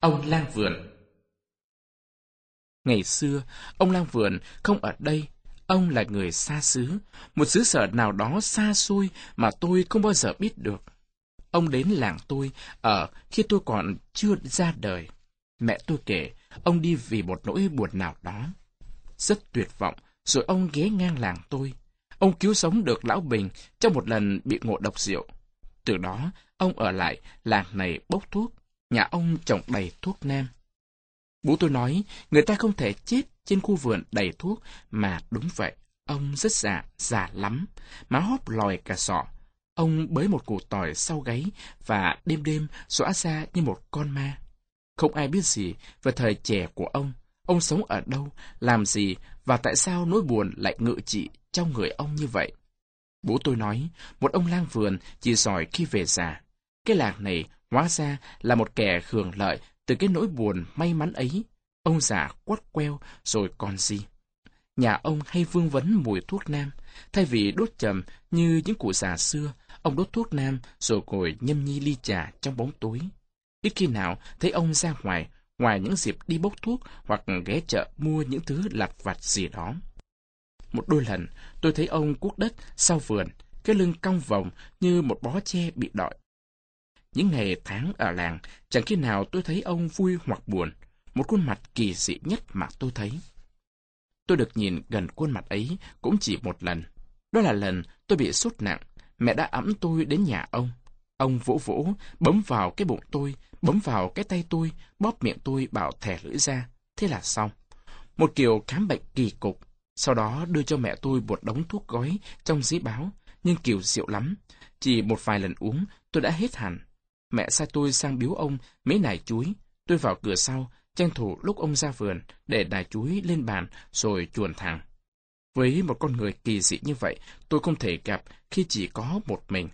Ông lang vườn Ngày xưa, ông lang vườn không ở đây, ông là người xa xứ, một xứ sở nào đó xa xôi mà tôi không bao giờ biết được. Ông đến làng tôi ở khi tôi còn chưa ra đời. Mẹ tôi kể, ông đi vì một nỗi buồn nào đó. Rất tuyệt vọng, rồi ông ghé ngang làng tôi. Ông cứu sống được Lão Bình trong một lần bị ngộ độc rượu. Từ đó, ông ở lại làng này bốc thuốc, nhà ông trồng đầy thuốc nam. Bố tôi nói, người ta không thể chết trên khu vườn đầy thuốc, mà đúng vậy, ông rất già, già lắm, má hóp lòi cả sọ. Ông bới một củ tỏi sau gáy và đêm đêm xóa ra như một con ma. Không ai biết gì về thời trẻ của ông, ông sống ở đâu, làm gì và tại sao nỗi buồn lại ngự trị trong người ông như vậy. Bố tôi nói, một ông lang vườn chỉ giỏi khi về già. Cái làng này hóa ra là một kẻ hưởng lợi từ cái nỗi buồn may mắn ấy. Ông già quất queo rồi còn gì. Nhà ông hay vương vấn mùi thuốc nam. Thay vì đốt trầm như những cụ già xưa, ông đốt thuốc nam rồi ngồi nhâm nhi ly trà trong bóng tối. Ít khi nào thấy ông ra ngoài, ngoài những dịp đi bốc thuốc hoặc ghé chợ mua những thứ lặt vặt gì đó. Một đôi lần, tôi thấy ông cuốc đất sau vườn, cái lưng cong vòng như một bó tre bị đọi. Những ngày tháng ở làng, chẳng khi nào tôi thấy ông vui hoặc buồn, một khuôn mặt kỳ dị nhất mà tôi thấy. Tôi được nhìn gần khuôn mặt ấy cũng chỉ một lần. Đó là lần tôi bị sốt nặng, mẹ đã ẵm tôi đến nhà ông. Ông vỗ vỗ, bấm vào cái bụng tôi, bấm vào cái tay tôi, bóp miệng tôi bảo thẻ lưỡi ra. Thế là xong. Một kiểu khám bệnh kỳ cục. Sau đó đưa cho mẹ tôi một đống thuốc gói trong giấy báo, nhưng kiểu rượu lắm. Chỉ một vài lần uống, tôi đã hết hẳn. Mẹ sai tôi sang biếu ông mấy nải chuối. Tôi vào cửa sau, tranh thủ lúc ông ra vườn, để nải chuối lên bàn, rồi chuồn thẳng. Với một con người kỳ dị như vậy, tôi không thể gặp khi chỉ có một mình.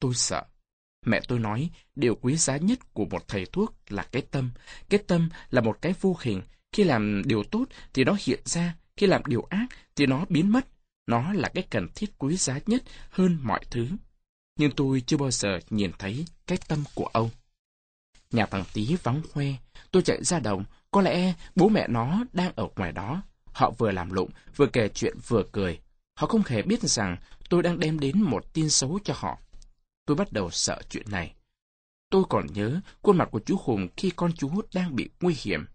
Tôi sợ. Mẹ tôi nói, điều quý giá nhất của một thầy thuốc là cái tâm. Cái tâm là một cái vô hình. Khi làm điều tốt thì nó hiện ra, khi làm điều ác thì nó biến mất. Nó là cái cần thiết quý giá nhất hơn mọi thứ. Nhưng tôi chưa bao giờ nhìn thấy cái tâm của ông. Nhà thằng Tý vắng hoe, tôi chạy ra đồng, có lẽ bố mẹ nó đang ở ngoài đó. Họ vừa làm lụng, vừa kể chuyện vừa cười. Họ không hề biết rằng tôi đang đem đến một tin xấu cho họ. Tôi bắt đầu sợ chuyện này. Tôi còn nhớ khuôn mặt của chú Hùng khi con chú đang bị nguy hiểm.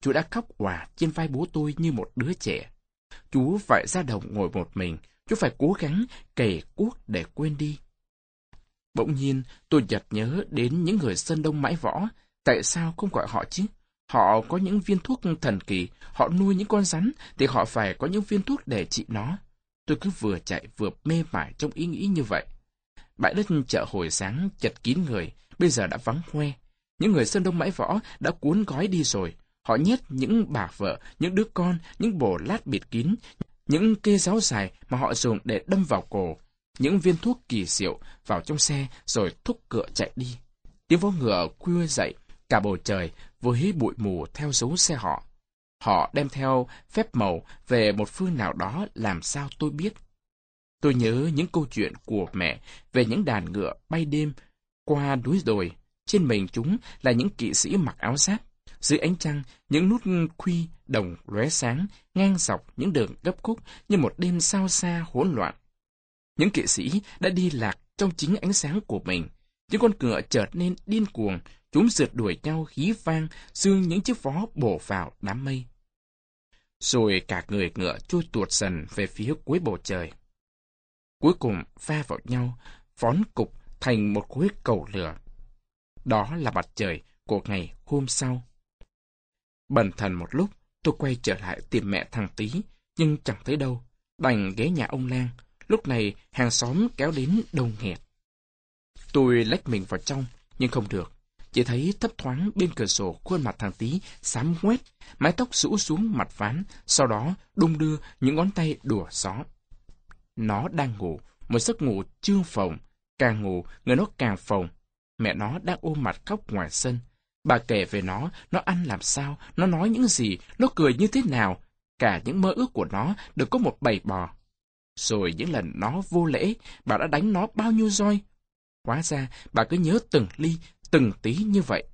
Chú đã khóc hòa trên vai bố tôi như một đứa trẻ. Chú phải ra đồng ngồi một mình, chú phải cố gắng kề cuốc để quên đi. Bỗng nhiên, tôi giật nhớ đến những người Sơn Đông mãi võ. Tại sao không gọi họ chứ? Họ có những viên thuốc thần kỳ, họ nuôi những con rắn, thì họ phải có những viên thuốc để trị nó. Tôi cứ vừa chạy vừa mê mải trong ý nghĩ như vậy. Bãi đất chợ hồi sáng chật kín người, bây giờ đã vắng hoe. Những người Sơn Đông mãi võ đã cuốn gói đi rồi. Họ nhét những bà vợ, những đứa con, những bồ lát bịt kín, những kê giáo dài mà họ dùng để đâm vào cổ, những viên thuốc kỳ diệu vào trong xe rồi thúc cựa chạy đi. Tiếng vó ngựa khuya dậy, cả bầu trời với bụi mù theo dấu xe họ. Họ đem theo phép màu về một phương nào đó làm sao tôi biết. Tôi nhớ những câu chuyện của mẹ về những đàn ngựa bay đêm qua núi đồi. Trên mình chúng là những kỵ sĩ mặc áo giáp. Dưới ánh trăng, những nút khuy đồng lóe sáng, ngang dọc những đường gấp khúc như một đêm sao xa hỗn loạn. Những kỵ sĩ đã đi lạc trong chính ánh sáng của mình. Những con ngựa chợt nên điên cuồng, chúng rượt đuổi nhau khí vang, xương những chiếc vó bổ vào đám mây. Rồi cả người ngựa trôi tuột dần về phía cuối bầu trời. Cuối cùng pha vào nhau, phón cục thành một khối cầu lửa. Đó là mặt trời của ngày hôm sau. Bần thần một lúc, tôi quay trở lại tìm mẹ thằng tí nhưng chẳng thấy đâu. Đành ghé nhà ông Lan, Lúc này, hàng xóm kéo đến đông nghẹt. Tôi lách mình vào trong, nhưng không được. Chỉ thấy thấp thoáng bên cửa sổ khuôn mặt thằng tí xám quét, mái tóc rũ xuống mặt ván, sau đó đung đưa những ngón tay đùa gió. Nó đang ngủ, một giấc ngủ chưa phồng. Càng ngủ, người nó càng phồng. Mẹ nó đang ôm mặt khóc ngoài sân. Bà kể về nó, nó ăn làm sao, nó nói những gì, nó cười như thế nào. Cả những mơ ước của nó được có một bầy bò. Rồi những lần nó vô lễ, bà đã đánh nó bao nhiêu roi. Hóa ra, bà cứ nhớ từng ly, từng tí như vậy.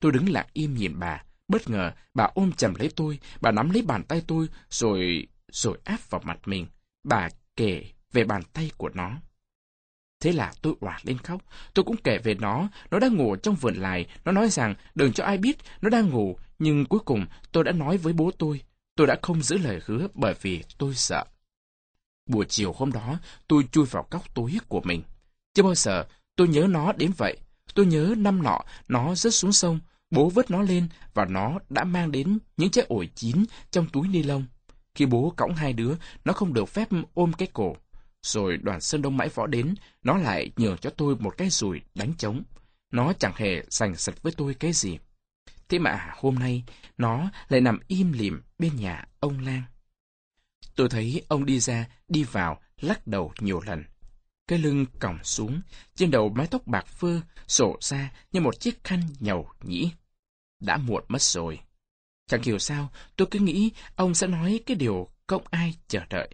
Tôi đứng lặng im nhìn bà. Bất ngờ, bà ôm chầm lấy tôi, bà nắm lấy bàn tay tôi, rồi... rồi áp vào mặt mình. Bà kể về bàn tay của nó. Thế là tôi òa lên khóc. Tôi cũng kể về nó. Nó đang ngủ trong vườn lài. Nó nói rằng đừng cho ai biết nó đang ngủ. Nhưng cuối cùng tôi đã nói với bố tôi. Tôi đã không giữ lời hứa bởi vì tôi sợ. Buổi chiều hôm đó, tôi chui vào góc tối của mình. Chưa bao giờ tôi nhớ nó đến vậy. Tôi nhớ năm nọ, nó rớt xuống sông. Bố vớt nó lên và nó đã mang đến những trái ổi chín trong túi ni lông. Khi bố cõng hai đứa, nó không được phép ôm cái cổ. Rồi đoàn Sơn Đông Mãi Võ đến, nó lại nhường cho tôi một cái rùi đánh trống. Nó chẳng hề giành sật với tôi cái gì. Thế mà hôm nay, nó lại nằm im lìm bên nhà ông lang Tôi thấy ông đi ra, đi vào, lắc đầu nhiều lần. Cái lưng còng xuống, trên đầu mái tóc bạc phơ, sổ ra như một chiếc khăn nhầu nhĩ. Đã muộn mất rồi. Chẳng hiểu sao, tôi cứ nghĩ ông sẽ nói cái điều không ai chờ đợi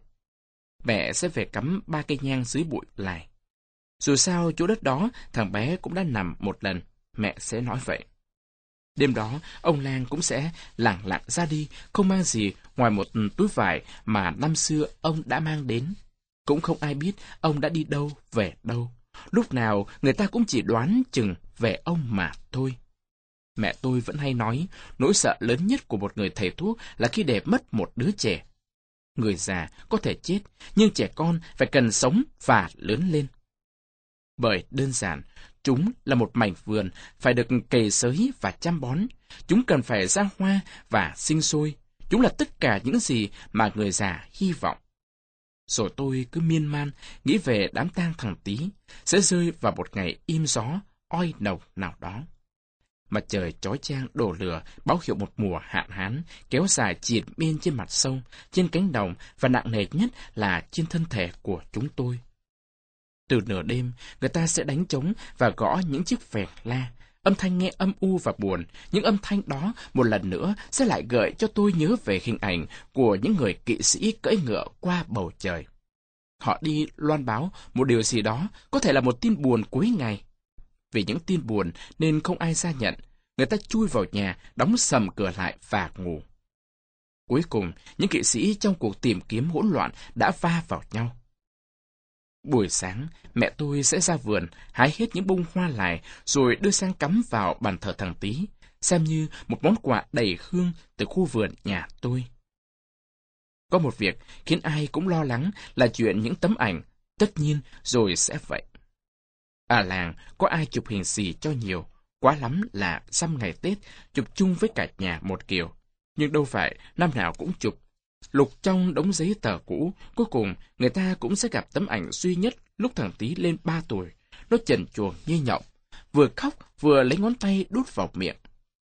mẹ sẽ về cắm ba cây nhang dưới bụi lại. Dù sao chỗ đất đó thằng bé cũng đã nằm một lần, mẹ sẽ nói vậy. Đêm đó, ông lang cũng sẽ lặng lặng ra đi, không mang gì ngoài một túi vải mà năm xưa ông đã mang đến. Cũng không ai biết ông đã đi đâu, về đâu. Lúc nào người ta cũng chỉ đoán chừng về ông mà thôi. Mẹ tôi vẫn hay nói, nỗi sợ lớn nhất của một người thầy thuốc là khi để mất một đứa trẻ người già có thể chết, nhưng trẻ con phải cần sống và lớn lên. Bởi đơn giản, chúng là một mảnh vườn phải được kề sới và chăm bón. Chúng cần phải ra hoa và sinh sôi. Chúng là tất cả những gì mà người già hy vọng. Rồi tôi cứ miên man, nghĩ về đám tang thằng tí, sẽ rơi vào một ngày im gió, oi nồng nào đó. Mặt trời chói chang đổ lửa, báo hiệu một mùa hạn hán, kéo dài triệt miên trên mặt sông, trên cánh đồng và nặng nề nhất là trên thân thể của chúng tôi. Từ nửa đêm, người ta sẽ đánh trống và gõ những chiếc vẹt la. Âm thanh nghe âm u và buồn, những âm thanh đó một lần nữa sẽ lại gợi cho tôi nhớ về hình ảnh của những người kỵ sĩ cưỡi ngựa qua bầu trời. Họ đi loan báo một điều gì đó, có thể là một tin buồn cuối ngày, vì những tin buồn nên không ai ra nhận. Người ta chui vào nhà, đóng sầm cửa lại và ngủ. Cuối cùng, những kỵ sĩ trong cuộc tìm kiếm hỗn loạn đã va vào nhau. Buổi sáng, mẹ tôi sẽ ra vườn, hái hết những bông hoa lại, rồi đưa sang cắm vào bàn thờ thằng Tý, xem như một món quà đầy hương từ khu vườn nhà tôi. Có một việc khiến ai cũng lo lắng là chuyện những tấm ảnh, tất nhiên rồi sẽ vậy. À làng, có ai chụp hình gì cho nhiều, quá lắm là xăm ngày Tết, chụp chung với cả nhà một kiểu. Nhưng đâu phải, năm nào cũng chụp. Lục trong đống giấy tờ cũ, cuối cùng người ta cũng sẽ gặp tấm ảnh duy nhất lúc thằng Tý lên ba tuổi. Nó trần chuồng như nhộng, vừa khóc vừa lấy ngón tay đút vào miệng.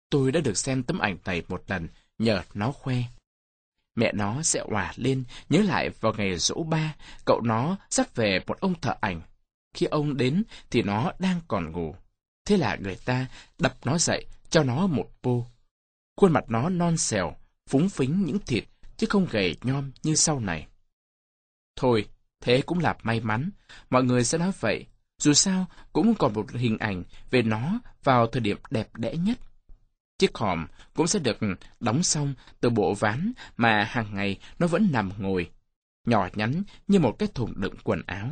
Tôi đã được xem tấm ảnh này một lần, nhờ nó khoe. Mẹ nó sẽ hòa lên, nhớ lại vào ngày rỗ ba, cậu nó sắp về một ông thợ ảnh khi ông đến thì nó đang còn ngủ. Thế là người ta đập nó dậy, cho nó một bô. Khuôn mặt nó non xèo, phúng phính những thịt, chứ không gầy nhom như sau này. Thôi, thế cũng là may mắn. Mọi người sẽ nói vậy. Dù sao, cũng còn một hình ảnh về nó vào thời điểm đẹp đẽ nhất. Chiếc hòm cũng sẽ được đóng xong từ bộ ván mà hàng ngày nó vẫn nằm ngồi, nhỏ nhắn như một cái thùng đựng quần áo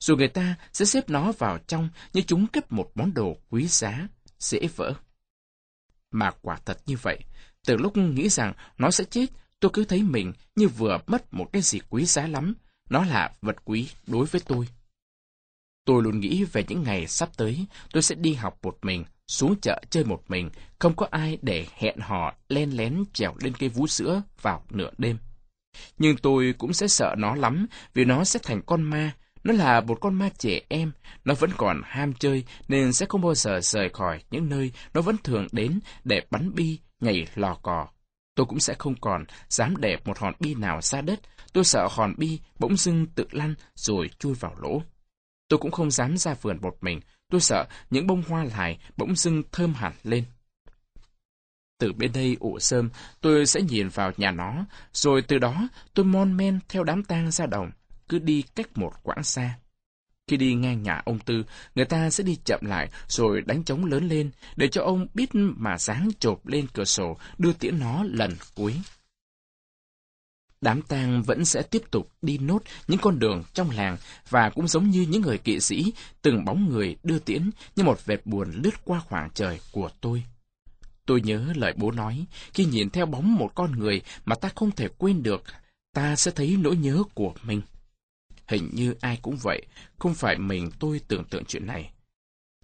rồi người ta sẽ xếp nó vào trong như chúng cất một món đồ quý giá, dễ vỡ. Mà quả thật như vậy, từ lúc nghĩ rằng nó sẽ chết, tôi cứ thấy mình như vừa mất một cái gì quý giá lắm, nó là vật quý đối với tôi. Tôi luôn nghĩ về những ngày sắp tới, tôi sẽ đi học một mình, xuống chợ chơi một mình, không có ai để hẹn hò len lén trèo lên cây vú sữa vào nửa đêm. Nhưng tôi cũng sẽ sợ nó lắm vì nó sẽ thành con ma, nó là một con ma trẻ em, nó vẫn còn ham chơi nên sẽ không bao giờ rời khỏi những nơi nó vẫn thường đến để bắn bi, nhảy lò cò. Tôi cũng sẽ không còn dám để một hòn bi nào ra đất, tôi sợ hòn bi bỗng dưng tự lăn rồi chui vào lỗ. Tôi cũng không dám ra vườn một mình, tôi sợ những bông hoa lại bỗng dưng thơm hẳn lên. Từ bên đây ủ sơm, tôi sẽ nhìn vào nhà nó, rồi từ đó tôi mon men theo đám tang ra đồng cứ đi cách một quãng xa. Khi đi ngang nhà ông Tư, người ta sẽ đi chậm lại rồi đánh trống lớn lên để cho ông biết mà sáng chộp lên cửa sổ đưa tiễn nó lần cuối. Đám tang vẫn sẽ tiếp tục đi nốt những con đường trong làng và cũng giống như những người kỵ sĩ, từng bóng người đưa tiễn như một vệt buồn lướt qua khoảng trời của tôi. Tôi nhớ lời bố nói, khi nhìn theo bóng một con người mà ta không thể quên được, ta sẽ thấy nỗi nhớ của mình. Hình như ai cũng vậy, không phải mình tôi tưởng tượng chuyện này.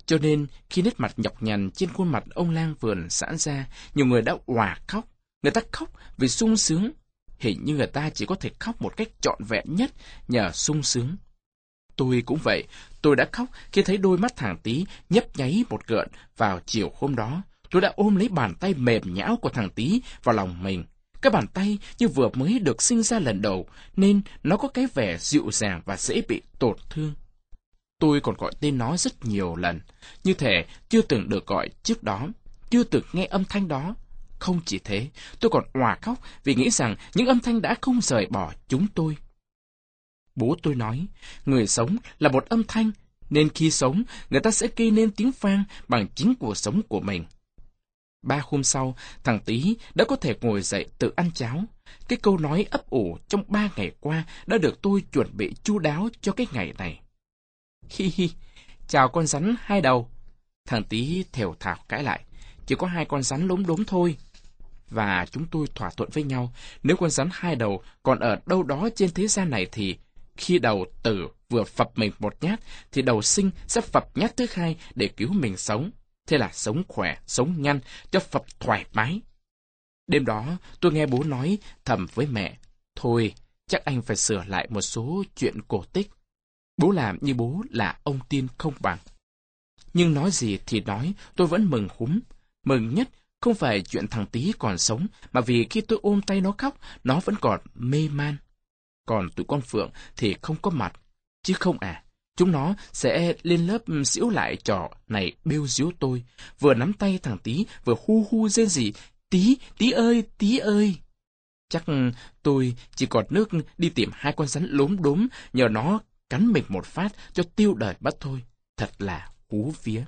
Cho nên, khi nét mặt nhọc nhằn trên khuôn mặt ông lang vườn giãn ra, nhiều người đã òa khóc. Người ta khóc vì sung sướng. Hình như người ta chỉ có thể khóc một cách trọn vẹn nhất nhờ sung sướng. Tôi cũng vậy, tôi đã khóc khi thấy đôi mắt thằng tí nhấp nháy một gợn vào chiều hôm đó. Tôi đã ôm lấy bàn tay mềm nhão của thằng tí vào lòng mình. Cái bàn tay như vừa mới được sinh ra lần đầu, nên nó có cái vẻ dịu dàng và dễ bị tổn thương. Tôi còn gọi tên nó rất nhiều lần, như thể chưa từng được gọi trước đó, chưa từng nghe âm thanh đó. Không chỉ thế, tôi còn hòa khóc vì nghĩ rằng những âm thanh đã không rời bỏ chúng tôi. Bố tôi nói, người sống là một âm thanh, nên khi sống, người ta sẽ gây nên tiếng vang bằng chính cuộc sống của mình. Ba hôm sau, thằng Tý đã có thể ngồi dậy tự ăn cháo. Cái câu nói ấp ủ trong ba ngày qua đã được tôi chuẩn bị chu đáo cho cái ngày này. Hi hi, chào con rắn hai đầu. Thằng Tý thều thào cãi lại, chỉ có hai con rắn lốm đốm thôi. Và chúng tôi thỏa thuận với nhau, nếu con rắn hai đầu còn ở đâu đó trên thế gian này thì khi đầu tử vừa phập mình một nhát, thì đầu sinh sẽ phập nhát thứ hai để cứu mình sống. Thế là sống khỏe, sống nhanh, cho Phật thoải mái. Đêm đó, tôi nghe bố nói thầm với mẹ, Thôi, chắc anh phải sửa lại một số chuyện cổ tích. Bố làm như bố là ông tiên không bằng. Nhưng nói gì thì nói, tôi vẫn mừng húm. Mừng nhất không phải chuyện thằng tí còn sống, mà vì khi tôi ôm tay nó khóc, nó vẫn còn mê man. Còn tụi con Phượng thì không có mặt. Chứ không à, Chúng nó sẽ lên lớp xỉu lại trò này bêu diếu tôi, vừa nắm tay thằng tí, vừa hu hu rên gì, tí, tí ơi, tí ơi. Chắc ừ, tôi chỉ còn nước đi tìm hai con rắn lốm đốm, nhờ nó cắn mình một phát cho tiêu đời mất thôi. Thật là hú vía.